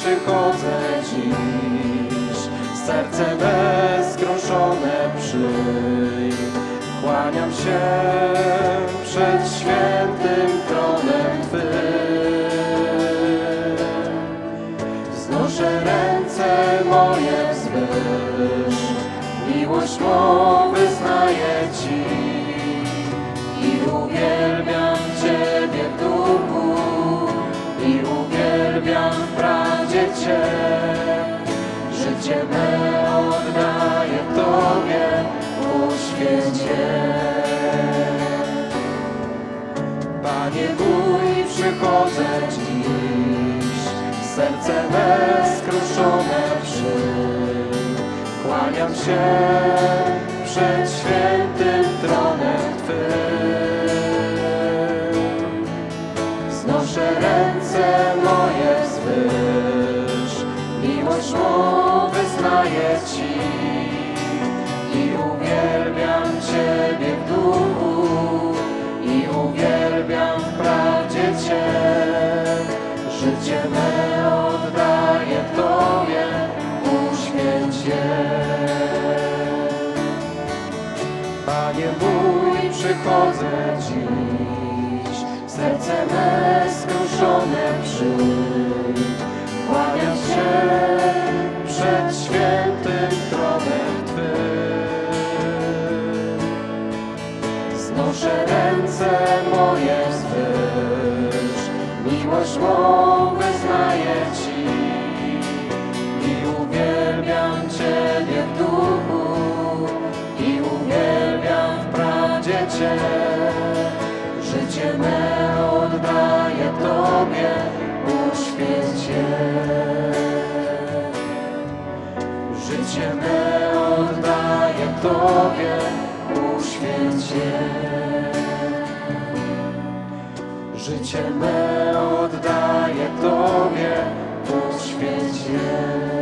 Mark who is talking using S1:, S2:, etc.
S1: przychodzę dziś, serce bezkruszone przyj. Kłaniam się przed świętym tronem Twym. Wznoszę ręce moje wzwyż, miłość mą wyznaję Ci Życie me oddaję Tobie, uświęcie. Panie Bój, przychodzę dziś, serce me skruszone. Kłaniam się przed świętym tronem Twym. Wznoszę ręce moje wzwyż, miłość mą wyznaję Ci i uwielbiam Ciebie w duchu i uwielbiam w prawdzie Cię. Życie me oddaję Tobie, uświęć je. Panie mój, przychodzę dziś, serce me skruszone przyj. Znoszę ręce moje wzwyż, miłość mą wyznaję Ci i uwielbiam Ciebie w duchu i uwielbiam w prawdzie Cię. Życie me oddaję Tobie, uświęć je. Życie me oddaję Tobie, Życie me oddaję Tobie, uświęć je.